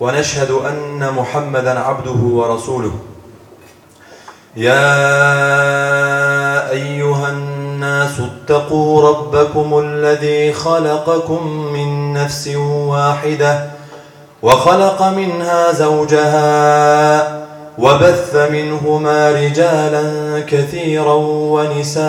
ونشهد أن محمدا عبده ورسوله. يا أيها الناس اتقوا ربكم الذي خلقكم من نفس واحدة وخلق منها زوجها وبث منهما رجالا كثيرا ونساء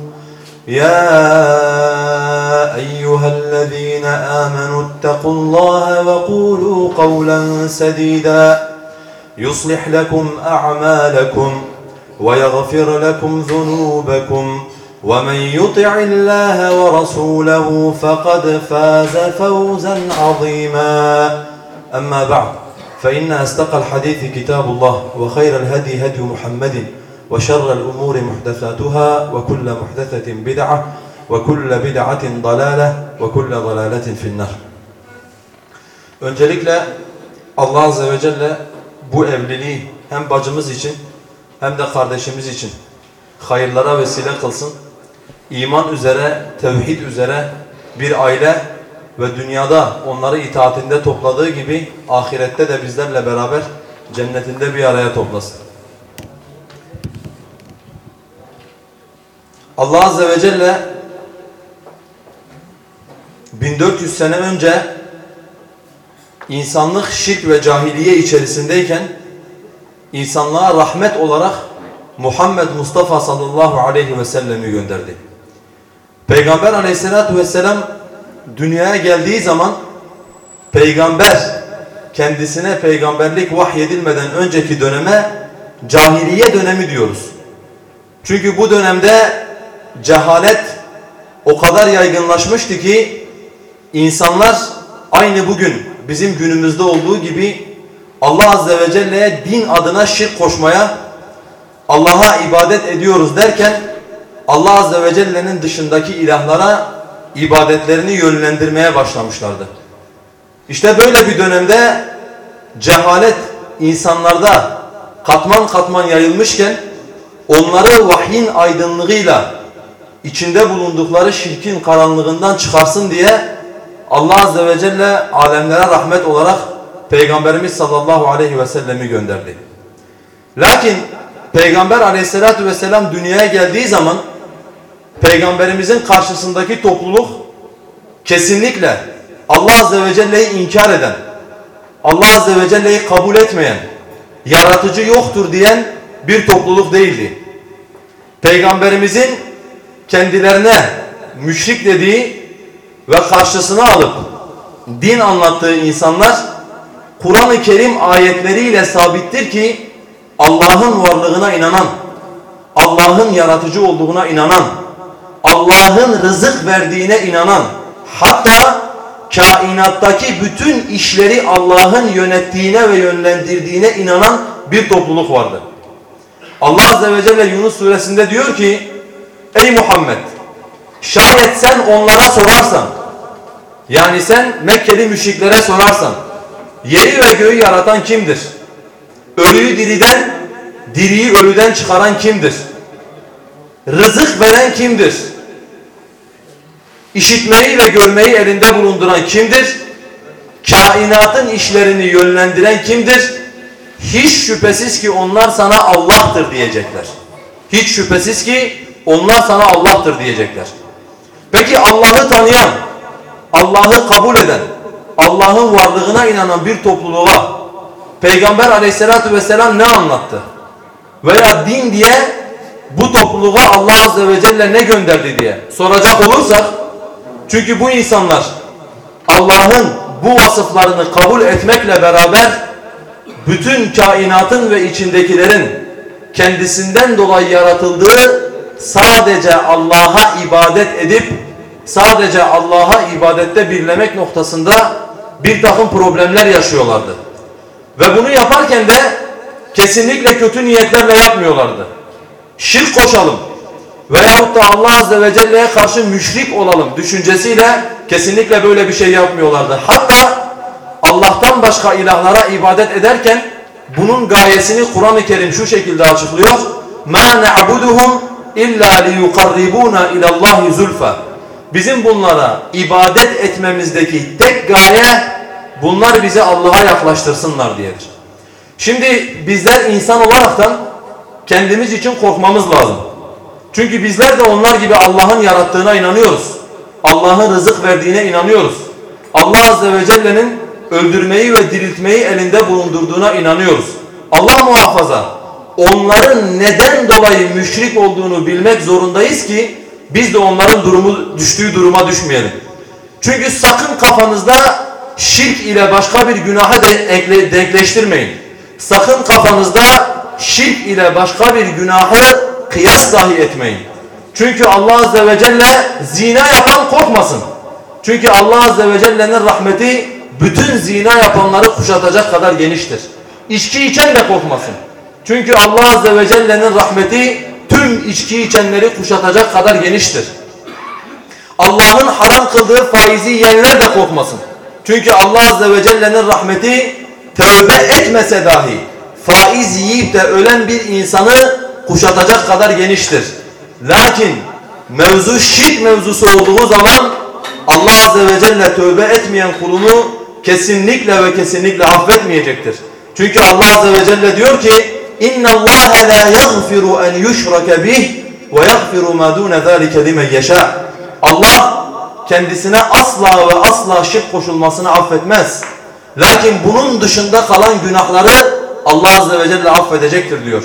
يا أيها الذين آمنوا اتقوا الله وقولوا قولا سديدا. يصلح لكم أعمالكم ويغفر لكم ذنوبكم. ومن يطع الله ورسوله فقد فاز فوزا عظيما. أما بعد فإن أصدق الحديث كتاب الله وخير الهدي هدي محمد وشر الأمور محدثاتها وكل محدثة بدعة وكل بدعة ضلالة وكل ضلالة في النار Öncelikle Allah Azze ve Celle bu evliliği hem bacımız için hem de kardeşimiz için hayırlara vesile kılsın. İman üzere, tevhid üzere bir aile ve dünyada onları itaatinde topladığı gibi ahirette de bizlerle beraber cennetinde bir araya toplasın. Allah Azze ve Celle 1400 sene önce insanlık şirk ve cahiliye içerisindeyken insanlığa rahmet olarak Muhammed Mustafa sallallahu aleyhi ve sellemi gönderdi. Peygamber aleyhissalatu vesselam dünyaya geldiği zaman peygamber kendisine peygamberlik vahyedilmeden önceki döneme cahiliye dönemi diyoruz. Çünkü bu dönemde cehalet o kadar yaygınlaşmıştı ki insanlar aynı bugün bizim günümüzde olduğu gibi Allah Azze ve Celle'ye din adına şirk koşmaya Allah'a ibadet ediyoruz derken Allah Azze ve Celle'nin dışındaki ilahlara ibadetlerini yönlendirmeye başlamışlardı. İşte böyle bir dönemde cehalet insanlarda katman katman yayılmışken onları vahyin aydınlığıyla içinde bulundukları şirkin karanlığından çıkarsın diye Allah Azze ve Celle alemlere rahmet olarak Peygamberimiz sallallahu aleyhi ve sellemi gönderdi. Lakin Peygamber aleyhissalatü vesselam dünyaya geldiği zaman Peygamberimizin karşısındaki topluluk kesinlikle Allah Azze ve Celle'yi inkar eden, Allah Azze ve Celle'yi kabul etmeyen, yaratıcı yoktur diyen bir topluluk değildi. Peygamberimizin kendilerine müşrik dediği ve karşısına alıp din anlattığı insanlar Kur'an-ı Kerim ayetleriyle sabittir ki Allah'ın varlığına inanan, Allah'ın yaratıcı olduğuna inanan, Allah'ın rızık verdiğine inanan, hatta kainattaki bütün işleri Allah'ın yönettiğine ve yönlendirdiğine inanan bir topluluk vardı. Allah Azze ve Celle Yunus suresinde diyor ki, Ey Muhammed! Şayet sen onlara sorarsan, yani sen Mekkeli müşriklere sorarsan, yeri ve göğü yaratan kimdir? Ölüyü diriden, diriyi ölüden çıkaran kimdir? Rızık veren kimdir? İşitmeyi ve görmeyi elinde bulunduran kimdir? Kainatın işlerini yönlendiren kimdir? Hiç şüphesiz ki onlar sana Allah'tır diyecekler. Hiç şüphesiz ki onlar sana Allah'tır diyecekler. Peki Allah'ı tanıyan, Allah'ı kabul eden, Allah'ın varlığına inanan bir topluluğa Peygamber aleyhissalatü vesselam ne anlattı? veya din diye bu topluluğa Allah Azze ve Celle ne gönderdi diye soracak olursak çünkü bu insanlar Allah'ın bu vasıflarını kabul etmekle beraber bütün kainatın ve içindekilerin kendisinden dolayı yaratıldığı sadece Allah'a ibadet edip sadece Allah'a ibadette birlemek noktasında bir takım problemler yaşıyorlardı. Ve bunu yaparken de kesinlikle kötü niyetlerle yapmıyorlardı. Şirk koşalım veyahut da Allah Azze ve Celle'ye karşı müşrik olalım düşüncesiyle kesinlikle böyle bir şey yapmıyorlardı. Hatta Allah'tan başka ilahlara ibadet ederken bunun gayesini Kur'an-ı Kerim şu şekilde açıklıyor. مَا نَعْبُدُهُمْ illa liyukarribuna ilallahi zulfa. Bizim bunlara ibadet etmemizdeki tek gaye bunlar bizi Allah'a yaklaştırsınlar diyedir. Şimdi bizler insan olaraktan kendimiz için korkmamız lazım. Çünkü bizler de onlar gibi Allah'ın yarattığına inanıyoruz. Allah'ın rızık verdiğine inanıyoruz. Allah Azze ve Celle'nin öldürmeyi ve diriltmeyi elinde bulundurduğuna inanıyoruz. Allah muhafaza onların neden dolayı müşrik olduğunu bilmek zorundayız ki biz de onların durumu düştüğü duruma düşmeyelim. Çünkü sakın kafanızda şirk ile başka bir günahı de denkleştirmeyin. Sakın kafanızda şirk ile başka bir günahı kıyas dahi etmeyin. Çünkü Allah Azze ve Celle zina yapan korkmasın. Çünkü Allah Azze ve Celle'nin rahmeti bütün zina yapanları kuşatacak kadar geniştir. İçki içen de korkmasın. Çünkü Allah Azze ve Celle'nin rahmeti tüm içki içenleri kuşatacak kadar geniştir. Allah'ın haram kıldığı faizi yiyenler de korkmasın. Çünkü Allah Azze ve Celle'nin rahmeti tövbe etmese dahi faiz yiyip de ölen bir insanı kuşatacak kadar geniştir. Lakin mevzu şirk mevzusu olduğu zaman Allah Azze ve Celle tövbe etmeyen kulunu kesinlikle ve kesinlikle affetmeyecektir. Çünkü Allah Azze ve Celle diyor ki اِنَّ اللّٰهَ لَا يَغْفِرُ اَنْ يُشْرَكَ بِهِ وَيَغْفِرُ مَا دُونَ ذَٰلِكَ لِمَنْ يَشَاءُ Allah kendisine asla ve asla şirk koşulmasını affetmez. Lakin bunun dışında kalan günahları Allah Azze ve Celle affedecektir diyor.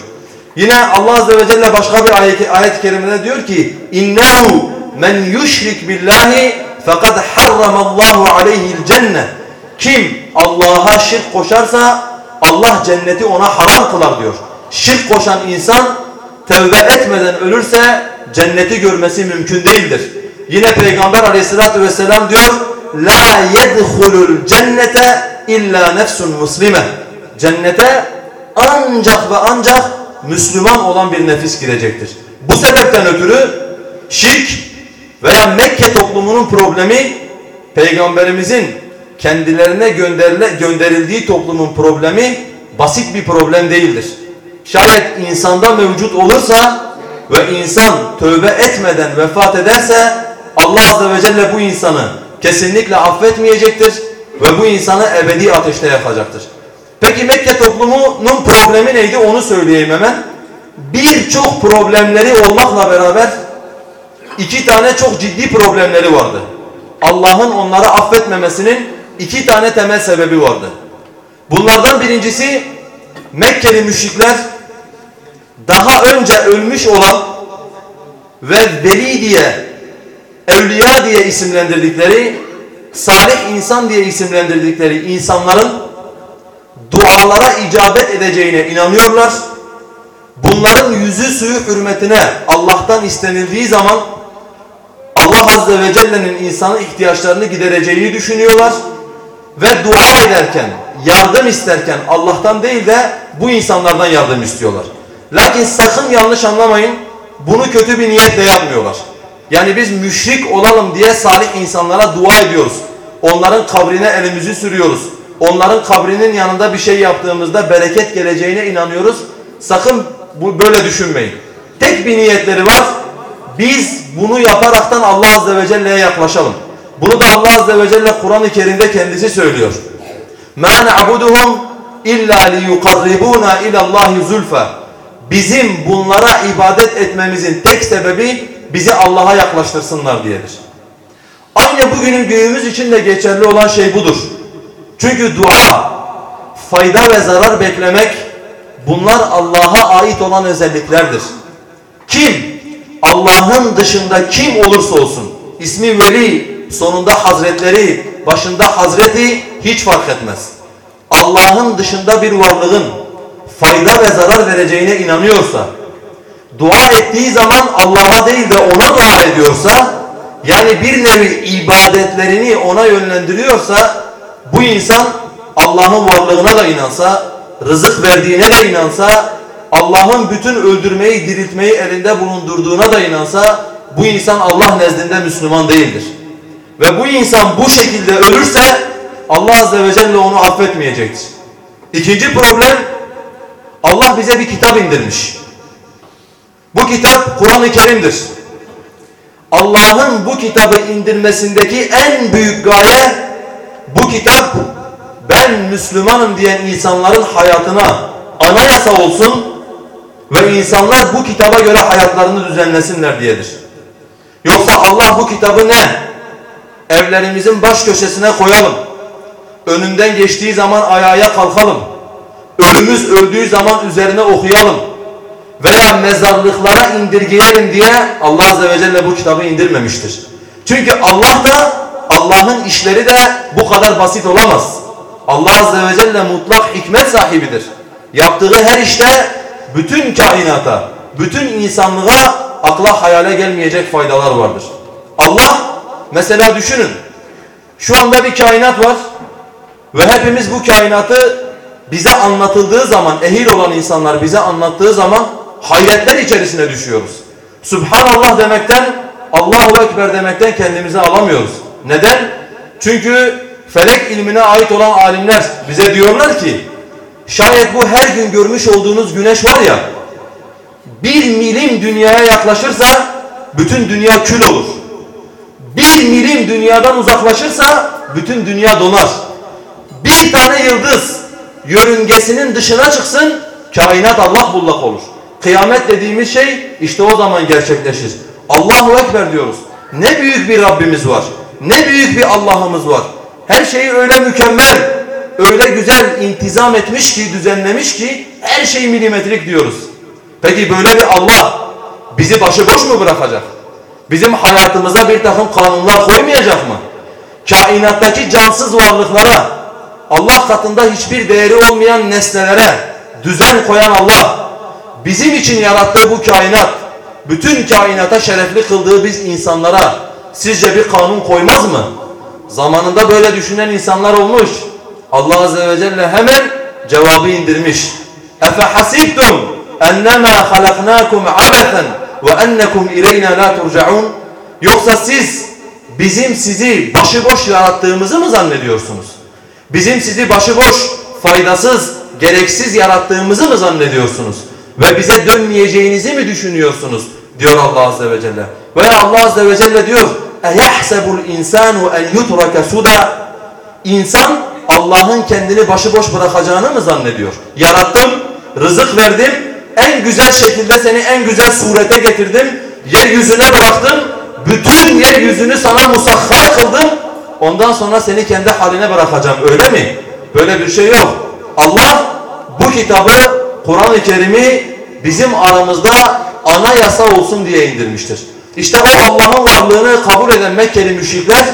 Yine Allah Azze ve Celle başka bir ayet-i ayet kerimede diyor ki innehu men yushrik billahi fekad harramallahu aleyhi'l cennet. Kim Allah'a şirk koşarsa Allah cenneti ona haram kılar diyor. Şirk koşan insan tevbe etmeden ölürse cenneti görmesi mümkün değildir. Yine Peygamber aleyhissalatü vesselam diyor La yedhulul cennete illa nefsun muslime. Cennete ancak ve ancak Müslüman olan bir nefis girecektir. Bu sebepten ötürü şirk veya Mekke toplumunun problemi Peygamberimizin kendilerine gönderildiği toplumun problemi basit bir problem değildir. Şayet insanda mevcut olursa ve insan tövbe etmeden vefat ederse Allah Azze ve Celle bu insanı kesinlikle affetmeyecektir ve bu insanı ebedi ateşte yakacaktır. Peki Mekke toplumunun problemi neydi onu söyleyeyim hemen. Birçok problemleri olmakla beraber iki tane çok ciddi problemleri vardı. Allah'ın onları affetmemesinin iki tane temel sebebi vardı. Bunlardan birincisi Mekkeli müşrikler daha önce ölmüş olan ve veli diye, evliya diye isimlendirdikleri, salih insan diye isimlendirdikleri insanların dualara icabet edeceğine inanıyorlar. Bunların yüzü suyu hürmetine Allah'tan istenildiği zaman Allah Azze ve Celle'nin insanın ihtiyaçlarını gidereceğini düşünüyorlar. Ve dua ederken, yardım isterken Allah'tan değil de bu insanlardan yardım istiyorlar. Lakin sakın yanlış anlamayın, bunu kötü bir niyetle yapmıyorlar. Yani biz müşrik olalım diye salih insanlara dua ediyoruz. Onların kabrine elimizi sürüyoruz. Onların kabrinin yanında bir şey yaptığımızda bereket geleceğine inanıyoruz. Sakın bu böyle düşünmeyin. Tek bir niyetleri var. Biz bunu yaparaktan Allah Azze ve Celle'ye yaklaşalım. Bunu da Allah Azze ve Celle Kur'an-ı Kerim'de kendisi söylüyor. مَا نَعْبُدُهُمْ اِلَّا لِيُقَرِّبُونَ اِلَى اللّٰهِ زُلْفَى Bizim bunlara ibadet etmemizin tek sebebi bizi Allah'a yaklaştırsınlar diyedir. Aynı bugünün günümüz için de geçerli olan şey budur. Çünkü dua, fayda ve zarar beklemek Bunlar Allah'a ait olan özelliklerdir. Kim? Allah'ın dışında kim olursa olsun. ismi veli, sonunda hazretleri, başında hazreti hiç fark etmez. Allah'ın dışında bir varlığın fayda ve zarar vereceğine inanıyorsa, dua ettiği zaman Allah'a değil de ona dua ediyorsa, yani bir nevi ibadetlerini ona yönlendiriyorsa, bu insan Allah'ın varlığına da inansa, rızık verdiğine de inansa, Allah'ın bütün öldürmeyi, diriltmeyi elinde bulundurduğuna da inansa, bu insan Allah nezdinde Müslüman değildir. Ve bu insan bu şekilde ölürse, Allah Azze ve Celle onu affetmeyecektir. İkinci problem, Allah bize bir kitap indirmiş. Bu kitap Kur'an-ı Kerim'dir. Allah'ın bu kitabı indirmesindeki en büyük gaye bu kitap ben Müslümanım diyen insanların hayatına anayasa olsun ve insanlar bu kitaba göre hayatlarını düzenlesinler diyedir. Yoksa Allah bu kitabı ne? Evlerimizin baş köşesine koyalım. Önünden geçtiği zaman ayağa kalkalım. Ölümüz öldüğü zaman üzerine okuyalım. Veya mezarlıklara indirgeyelim diye Allah Azze ve Celle bu kitabı indirmemiştir. Çünkü Allah da Allah'ın işleri de bu kadar basit olamaz. Allah Azze ve Celle mutlak hikmet sahibidir. Yaptığı her işte bütün kainata, bütün insanlığa akla hayale gelmeyecek faydalar vardır. Allah mesela düşünün şu anda bir kainat var ve hepimiz bu kainatı bize anlatıldığı zaman ehil olan insanlar bize anlattığı zaman hayretler içerisine düşüyoruz. Subhanallah demekten Allahu Ekber demekten kendimizi alamıyoruz. Neden? Çünkü felek ilmine ait olan alimler bize diyorlar ki şayet bu her gün görmüş olduğunuz güneş var ya bir milim dünyaya yaklaşırsa bütün dünya kül olur. Bir milim dünyadan uzaklaşırsa bütün dünya donar. Bir tane yıldız yörüngesinin dışına çıksın kainat Allah bullak olur. Kıyamet dediğimiz şey işte o zaman gerçekleşir. Allahu Ekber diyoruz. Ne büyük bir Rabbimiz var. Ne büyük bir Allah'ımız var. Her şeyi öyle mükemmel, öyle güzel intizam etmiş ki, düzenlemiş ki her şey milimetrik diyoruz. Peki böyle bir Allah bizi başıboş mu bırakacak? Bizim hayatımıza bir takım kanunlar koymayacak mı? Kainattaki cansız varlıklara, Allah katında hiçbir değeri olmayan nesnelere düzen koyan Allah, bizim için yarattığı bu kainat, bütün kainata şerefli kıldığı biz insanlara sizce bir kanun koymaz mı? Zamanında böyle düşünen insanlar olmuş. Allah Azze ve Celle hemen cevabı indirmiş. Hasibtum ennemâ halaknâkum abethen ve ennekum ileyna la turcaun. Yoksa siz bizim sizi başıboş yarattığımızı mı zannediyorsunuz? Bizim sizi başıboş, faydasız, gereksiz yarattığımızı mı zannediyorsunuz? Ve bize dönmeyeceğinizi mi düşünüyorsunuz? Diyor Allah Azze ve Celle. Veya Allah Azze ve Celle diyor اَيَحْسَبُ الْاِنْسَانُ اَنْ يُتْرَكَ سُدًا İnsan Allah'ın kendini başıboş bırakacağını mı zannediyor? Yarattım, rızık verdim, en güzel şekilde seni en güzel surete getirdim, yeryüzüne bıraktım, bütün yeryüzünü sana musahhar kıldım, ondan sonra seni kendi haline bırakacağım öyle mi? Böyle bir şey yok. Allah bu kitabı, Kur'an-ı Kerim'i bizim aramızda anayasa olsun diye indirmiştir. İşte o Allah'ın varlığını kabul eden Mekkeli müşrikler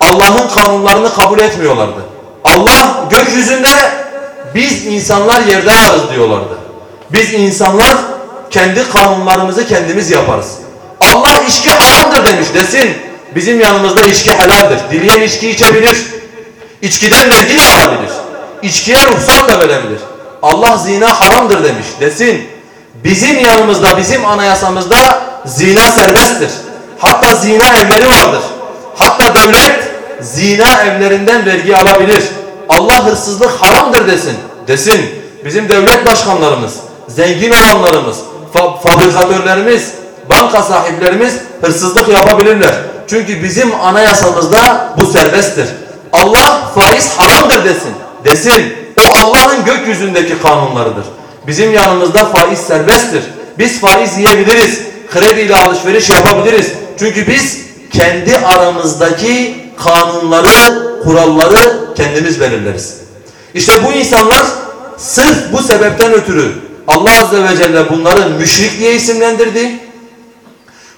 Allah'ın kanunlarını kabul etmiyorlardı. Allah gökyüzünde biz insanlar yerde varız diyorlardı. Biz insanlar kendi kanunlarımızı kendimiz yaparız. Allah içki haramdır demiş desin. Bizim yanımızda içki helaldir. Dileyen içki içebilir. İçkiden vergi de alabilir. İçkiye ruhsat da verebilir. Allah zina haramdır demiş desin. Bizim yanımızda, bizim anayasamızda zina serbesttir. Hatta zina evleri vardır. Hatta devlet zina evlerinden vergi alabilir. Allah hırsızlık haramdır desin. Desin. Bizim devlet başkanlarımız, zengin olanlarımız, fa fabrikatörlerimiz, banka sahiplerimiz hırsızlık yapabilirler. Çünkü bizim anayasamızda bu serbesttir. Allah faiz haramdır desin. Desin. O Allah'ın gökyüzündeki kanunlarıdır. Bizim yanımızda faiz serbesttir. Biz faiz yiyebiliriz. Krediyle alışveriş yapabiliriz. Çünkü biz kendi aramızdaki kanunları, kuralları kendimiz belirleriz. İşte bu insanlar sırf bu sebepten ötürü Allah Azze ve Celle bunları müşrik diye isimlendirdi.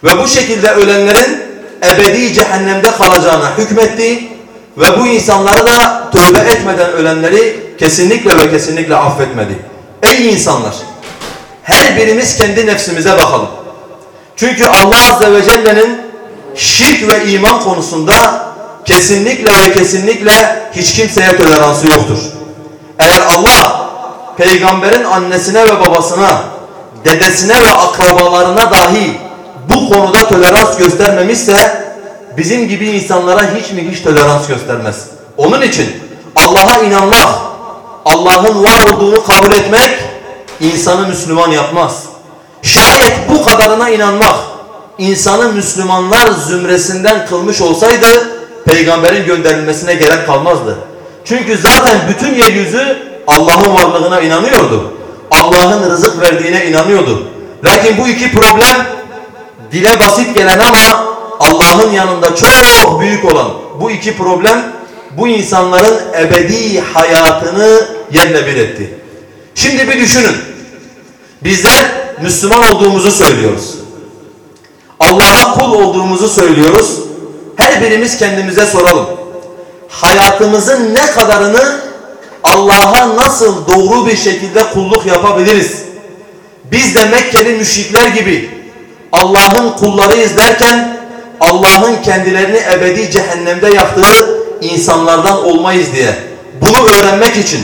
Ve bu şekilde ölenlerin ebedi cehennemde kalacağına hükmetti. Ve bu insanları da tövbe etmeden ölenleri kesinlikle ve kesinlikle affetmedi. Ey insanlar! Her birimiz kendi nefsimize bakalım. Çünkü Allah Azze ve Celle'nin şirk ve iman konusunda kesinlikle ve kesinlikle hiç kimseye toleransı yoktur. Eğer Allah peygamberin annesine ve babasına, dedesine ve akrabalarına dahi bu konuda tolerans göstermemişse bizim gibi insanlara hiç mi hiç tolerans göstermez. Onun için Allah'a inanmak, Allah'ın var olduğunu kabul etmek insanı Müslüman yapmaz. Şayet bu kadarına inanmak insanı Müslümanlar zümresinden kılmış olsaydı peygamberin gönderilmesine gerek kalmazdı. Çünkü zaten bütün yeryüzü Allah'ın varlığına inanıyordu. Allah'ın rızık verdiğine inanıyordu. Lakin bu iki problem dile basit gelen ama Allah'ın yanında çok büyük olan bu iki problem bu insanların ebedi hayatını yerle bir etti. Şimdi bir düşünün. Bizler Müslüman olduğumuzu söylüyoruz. Allah'a kul olduğumuzu söylüyoruz. Her birimiz kendimize soralım. Hayatımızın ne kadarını Allah'a nasıl doğru bir şekilde kulluk yapabiliriz? Biz de Mekkeli müşrikler gibi Allah'ın kulları izlerken Allah'ın kendilerini ebedi cehennemde yaktığı insanlardan olmayız diye bunu öğrenmek için,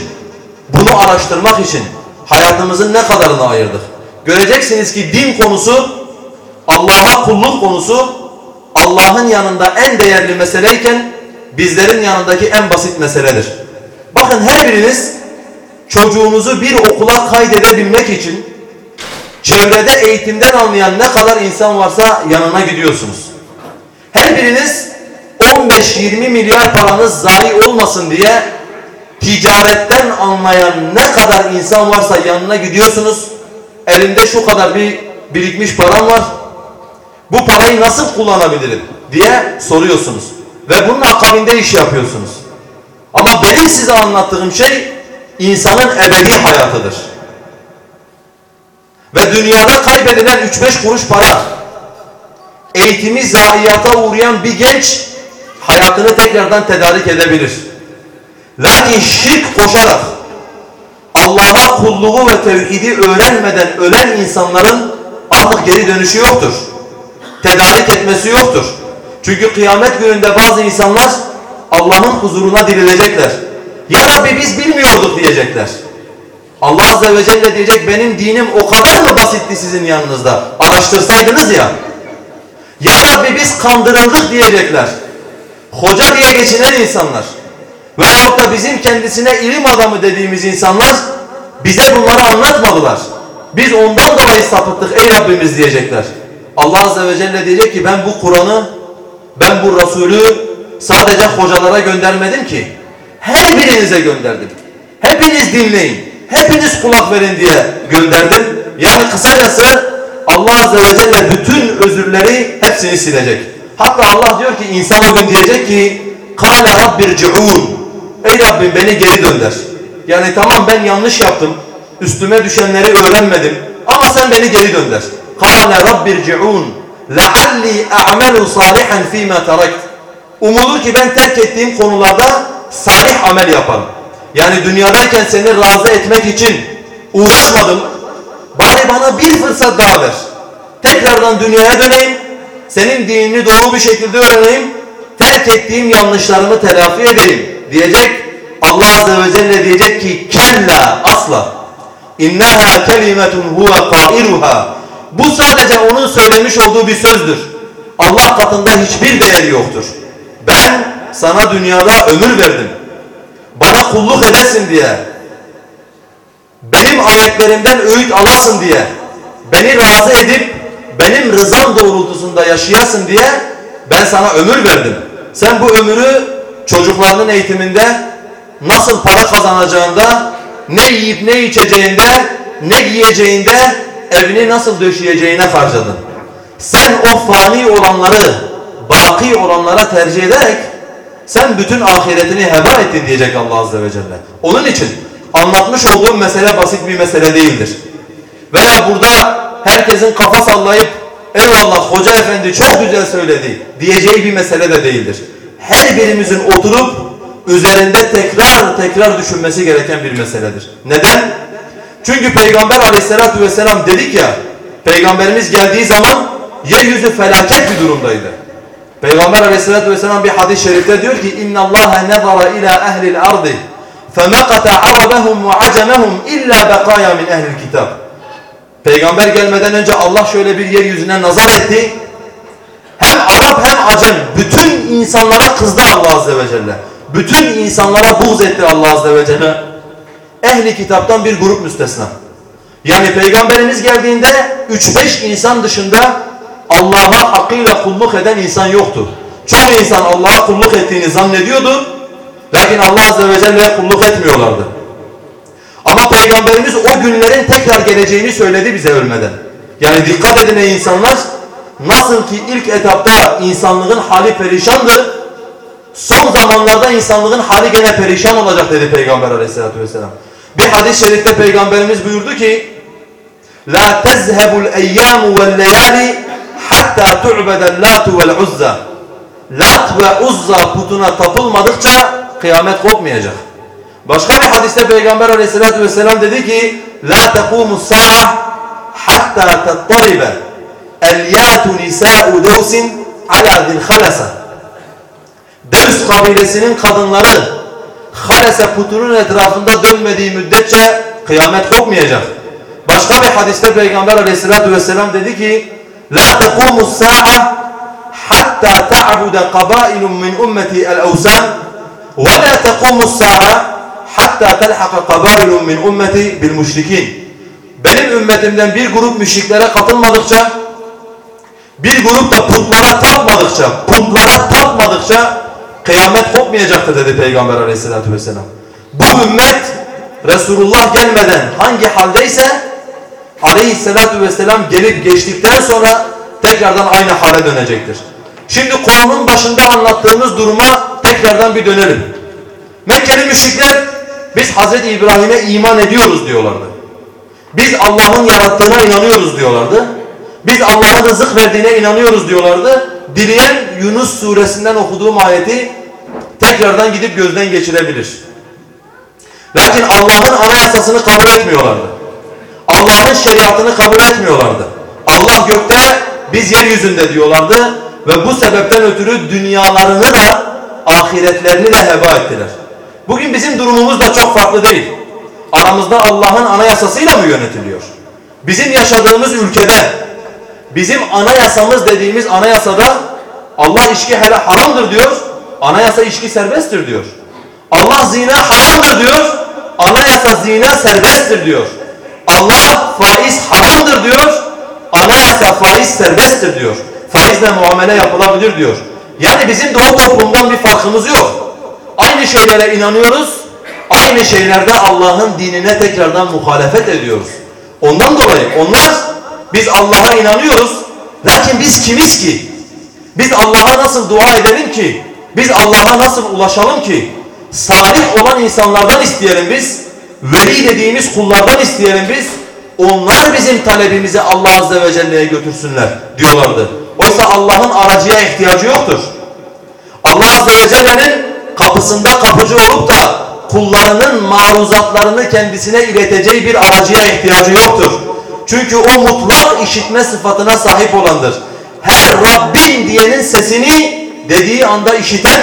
bunu araştırmak için hayatımızın ne kadarını ayırdık? Göreceksiniz ki din konusu, Allah'a kulluk konusu Allah'ın yanında en değerli meseleyken bizlerin yanındaki en basit meseledir. Bakın her biriniz çocuğunuzu bir okula kaydedebilmek için çevrede eğitimden anlayan ne kadar insan varsa yanına gidiyorsunuz. Her biriniz 15-20 milyar paranız zayi olmasın diye ticaretten anlayan ne kadar insan varsa yanına gidiyorsunuz. Elinde şu kadar bir birikmiş param var. Bu parayı nasıl kullanabilirim diye soruyorsunuz. Ve bunun akabinde iş yapıyorsunuz. Ama benim size anlattığım şey insanın ebedi hayatıdır. Ve dünyada kaybedilen 3-5 kuruş para, eğitimi zayiata uğrayan bir genç hayatını tekrardan tedarik edebilir. Lakin şirk koşarak Allah'a kulluğu ve tevhidi öğrenmeden ölen insanların artık geri dönüşü yoktur. Tedarik etmesi yoktur. Çünkü kıyamet gününde bazı insanlar Allah'ın huzuruna dirilecekler. Ya Rabbi biz bilmiyorduk diyecekler. Allah Azze ve Celle diyecek benim dinim o kadar mı basitti sizin yanınızda? Araştırsaydınız ya. Ya Rabbi biz kandırıldık diyecekler. Hoca diye geçinen insanlar. Veyahut da bizim kendisine ilim adamı dediğimiz insanlar bize bunları anlatmadılar. Biz ondan dolayı sapıttık ey Rabbimiz diyecekler. Allah Azze ve Celle diyecek ki ben bu Kur'an'ı, ben bu Resulü sadece hocalara göndermedim ki. Her birinize gönderdim. Hepiniz dinleyin, hepiniz kulak verin diye gönderdim. Yani kısacası Allah Azze ve Celle bütün özürleri hepsini silecek. Hatta Allah diyor ki insan o gün diyecek ki قَالَ رَبِّ رْجِعُونَ Ey Rabbim beni geri dönder. Yani tamam ben yanlış yaptım. Üstüme düşenleri öğrenmedim. Ama sen beni geri dönder. قَالَ رَبِّ رْجِعُونَ لَعَلِّي أَعْمَلُ صَالِحًا ف۪ي مَا تَرَكْتِ Umulur ki ben terk ettiğim konularda salih amel yaparım. Yani dünyadayken seni razı etmek için uğraşmadım. Bari bana bir fırsat daha ver. Tekrardan dünyaya döneyim. Senin dinini doğru bir şekilde öğreneyim. Terk ettiğim yanlışlarımı telafi edeyim diyecek. Allah Azze ve Celle diyecek ki kella asla. İnneha kelimetun huve kairuha. Bu sadece onun söylemiş olduğu bir sözdür. Allah katında hiçbir değeri yoktur. Ben sana dünyada ömür verdim. Bana kulluk edesin diye. Benim ayetlerimden öğüt alasın diye. Beni razı edip benim rızam doğrultusunda yaşayasın diye ben sana ömür verdim. Sen bu ömrü çocuklarının eğitiminde nasıl para kazanacağında, ne yiyip ne içeceğinde, ne giyeceğinde, evini nasıl döşeyeceğine harcadın. Sen o fani olanları, baki olanlara tercih ederek sen bütün ahiretini heba ettin diyecek Allah Azze ve Celle. Onun için anlatmış olduğum mesele basit bir mesele değildir. Veya burada herkesin kafa sallayıp eyvallah hoca efendi çok güzel söyledi diyeceği bir mesele de değildir. Her birimizin oturup üzerinde tekrar tekrar düşünmesi gereken bir meseledir. Neden? Çünkü Peygamber aleyhissalatü vesselam dedik ya Peygamberimiz geldiği zaman yeryüzü felaket bir durumdaydı. Peygamber aleyhissalatü vesselam bir hadis-i şerifte diyor ki اِنَّ اللّٰهَ نَظَرَ اِلَى اَهْلِ الْأَرْضِ فَمَقَتَ عَرَبَهُمْ وَعَجَمَهُمْ اِلَّا بَقَايَا مِنْ اَهْلِ الْكِتَابِ Peygamber gelmeden önce Allah şöyle bir yeryüzüne nazar etti. Hem Arap hem Acem bütün insanlara kızdı Allah Azze ve Celle. Bütün insanlara buğz etti Allah Azze ve Celle. Ehli kitaptan bir grup müstesna. Yani Peygamberimiz geldiğinde 3-5 insan dışında Allah'a hakkıyla kulluk eden insan yoktu. Çoğu insan Allah'a kulluk ettiğini zannediyordu. Lakin Allah Azze ve Celle'ye kulluk etmiyorlardı. Ama Peygamberimiz o günlerin tekrar geleceğini söyledi bize ölmeden. Yani dikkat edin ey insanlar. Nasıl ki ilk etapta insanlığın hali perişandı. Son zamanlarda insanlığın hali gene perişan olacak dedi Peygamber aleyhissalatü vesselam. Bir hadis-i şerifte Peygamberimiz buyurdu ki tezhebul eyyamu vel leyali hatta tu'bedel latu vel uzza. Lat ve uzza putuna tapılmadıkça kıyamet kopmayacak. Başka bir hadiste Peygamber aleyhissalatü vesselam dedi ki La tekumu sa'a hatta tattaribe elyatu nisa'u devsin ala zil halasa. Devs kabilesinin kadınları Halese putunun etrafında dönmediği müddetçe kıyamet kopmayacak. Başka bir hadiste Peygamber aleyhissalatü vesselam dedi ki La tekumu sa'a hatta ta'bude qabailun min ummeti el-evsan ve la tekumu sa'a hatta telhaka qabailun min ummeti bil müşrikin. Benim ümmetimden bir grup müşriklere katılmadıkça bir grup da putlara tapmadıkça, putlara tapmadıkça kıyamet kopmayacaktır dedi Peygamber aleyhissalatü vesselam. Bu ümmet Resulullah gelmeden hangi haldeyse aleyhissalatü vesselam gelip geçtikten sonra tekrardan aynı hale dönecektir. Şimdi konunun başında anlattığımız duruma tekrardan bir dönelim. Mekkeli müşrikler biz Hazreti İbrahim'e iman ediyoruz diyorlardı. Biz Allah'ın yarattığına inanıyoruz diyorlardı. Biz Allah'ın rızık verdiğine inanıyoruz diyorlardı. Dileyen Yunus suresinden okuduğum ayeti tekrardan gidip gözden geçirebilir. Lakin Allah'ın anayasasını kabul etmiyorlardı. Allah'ın şeriatını kabul etmiyorlardı. Allah gökte biz yeryüzünde diyorlardı ve bu sebepten ötürü dünyalarını da ahiretlerini de heba ettiler. Bugün bizim durumumuz da çok farklı değil. Aramızda Allah'ın anayasasıyla mı yönetiliyor? Bizim yaşadığımız ülkede bizim anayasamız dediğimiz anayasada Allah içki hele haramdır diyor. Anayasa içki serbesttir diyor. Allah zina haramdır diyor. Anayasa zina serbesttir diyor. Allah faiz haramdır diyor. Anayasa faiz serbesttir diyor. Faizle muamele yapılabilir diyor. Yani bizim de o toplumdan bir farkımız yok. Aynı şeylere inanıyoruz. Aynı şeylerde Allah'ın dinine tekrardan muhalefet ediyoruz. Ondan dolayı onlar biz Allah'a inanıyoruz. Lakin biz kimiz ki? Biz Allah'a nasıl dua edelim ki? Biz Allah'a nasıl ulaşalım ki? Salih olan insanlardan isteyelim biz. Veli dediğimiz kullardan isteyelim biz. Onlar bizim talebimizi Allah Azze ve Celle'ye götürsünler diyorlardı. Oysa Allah'ın aracıya ihtiyacı yoktur. Allah Azze ve Celle'nin kapısında kapıcı olup da kullarının maruzatlarını kendisine ileteceği bir aracıya ihtiyacı yoktur. Çünkü o mutlak işitme sıfatına sahip olandır. Her Rabbim diyenin sesini dediği anda işiten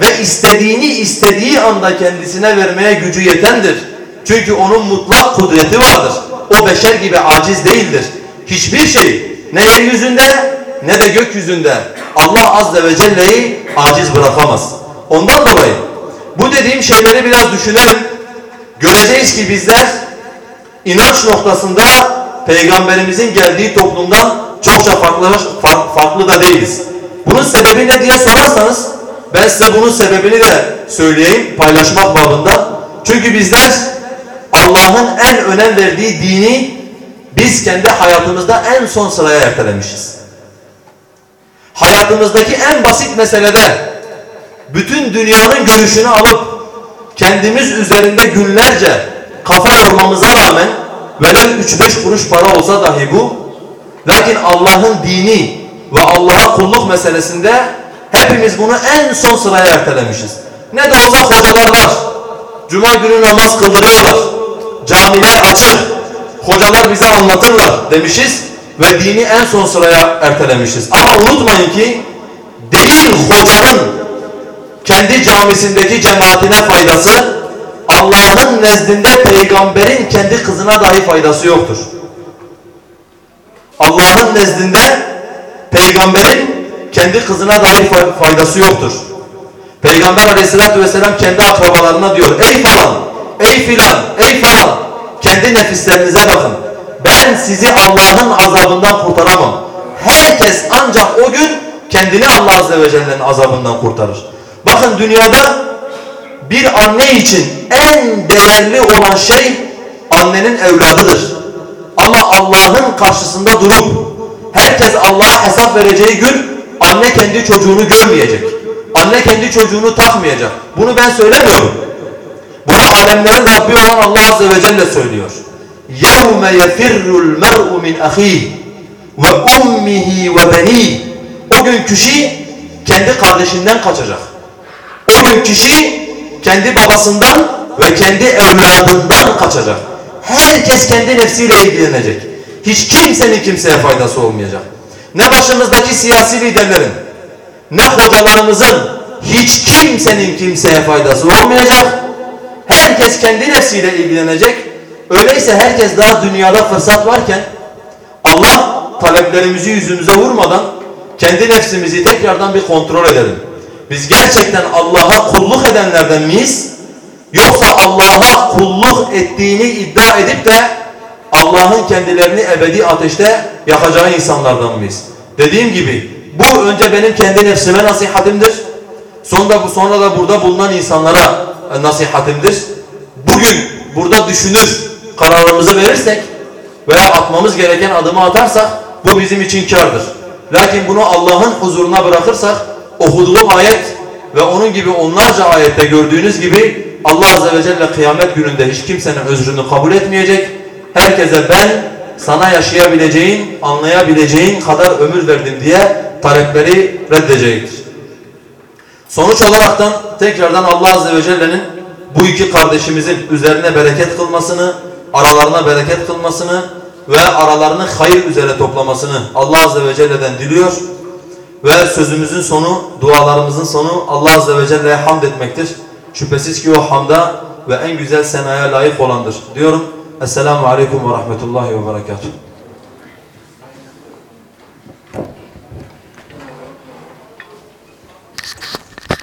ve istediğini istediği anda kendisine vermeye gücü yetendir. Çünkü onun mutlak kudreti vardır. O beşer gibi aciz değildir. Hiçbir şey ne yeryüzünde ne de gökyüzünde Allah Azze ve Celle'yi aciz bırakamaz. Ondan dolayı bu dediğim şeyleri biraz düşünelim. Göreceğiz ki bizler inanç noktasında Peygamberimizin geldiği toplumdan çokça farklı, farklı da değiliz. Bunun sebebi ne diye sorarsanız ben size bunun sebebini de söyleyeyim paylaşmak babında. Çünkü bizler Allah'ın en önem verdiği dini biz kendi hayatımızda en son sıraya ertelemişiz. Hayatımızdaki en basit meselede bütün dünyanın görüşünü alıp kendimiz üzerinde günlerce kafa yormamıza rağmen velev 3-5 kuruş para olsa dahi bu lakin Allah'ın dini ve Allah'a kulluk meselesinde hepimiz bunu en son sıraya ertelemişiz. Ne de olsa hocalar var. Cuma günü namaz kıldırıyorlar. Camiler açık. Hocalar bize anlatırlar demişiz ve dini en son sıraya ertelemişiz. Ama unutmayın ki değil hocanın kendi camisindeki cemaatine faydası Allah'ın nezdinde peygamberin kendi kızına dahi faydası yoktur. Allah'ın nezdinde peygamberin kendi kızına dahi faydası yoktur. Peygamber aleyhissalatü vesselam kendi akrabalarına diyor ey falan, ey filan, ey falan kendi nefislerinize bakın. Ben sizi Allah'ın azabından kurtaramam. Herkes ancak o gün kendini Allah azze ve celle'nin azabından kurtarır. Bakın dünyada bir anne için en değerli olan şey annenin evladıdır. Ama Allah'ın karşısında durup herkes Allah'a hesap vereceği gün anne kendi çocuğunu görmeyecek. Anne kendi çocuğunu takmayacak. Bunu ben söylemiyorum Bunu alemlerin Rabbi olan Allah Azze ve Celle söylüyor. يَوْمَ يَفِرُّ الْمَرْءُ مِنْ أَخِيهِ وَأُمِّهِ وَبَنِيهِ O gün kişi kendi kardeşinden kaçacak. O gün kişi kendi babasından ve kendi evladından kaçacak. Herkes kendi nefsiyle ilgilenecek. Hiç kimsenin kimseye faydası olmayacak. Ne başımızdaki siyasi liderlerin, ne hocalarımızın hiç kimsenin kimseye faydası olmayacak. Herkes kendi nefsiyle ilgilenecek. Öyleyse herkes daha dünyada fırsat varken Allah taleplerimizi yüzümüze vurmadan kendi nefsimizi tekrardan bir kontrol edelim. Biz gerçekten Allah'a kulluk edenlerden miyiz? Yoksa Allah'a kulluk ettiğini iddia edip de Allah'ın kendilerini ebedi ateşte yakacağı insanlardan mıyız? Dediğim gibi bu önce benim kendi nefsime nasihatimdir. Sonra, sonra da burada bulunan insanlara nasihatimdir. Bugün burada düşünür kararımızı verirsek veya atmamız gereken adımı atarsak bu bizim için kardır. Lakin bunu Allah'ın huzuruna bırakırsak okuduğum ayet ve onun gibi onlarca ayette gördüğünüz gibi Allah Azze ve Celle kıyamet gününde hiç kimsenin özrünü kabul etmeyecek. Herkese ben sana yaşayabileceğin, anlayabileceğin kadar ömür verdim diye talepleri reddedecektir. Sonuç olaraktan tekrardan Allah Azze ve Celle'nin bu iki kardeşimizin üzerine bereket kılmasını, aralarına bereket kılmasını ve aralarını hayır üzere toplamasını Allah Azze ve Celle'den diliyor. Ve sözümüzün sonu, dualarımızın sonu Allah Azze ve Celle'ye hamd etmektir. Şüphesiz ki o hamda ve en güzel senaya layık olandır diyorum. Esselamu Aleyküm ve Rahmetullahi ve Berekatuhu.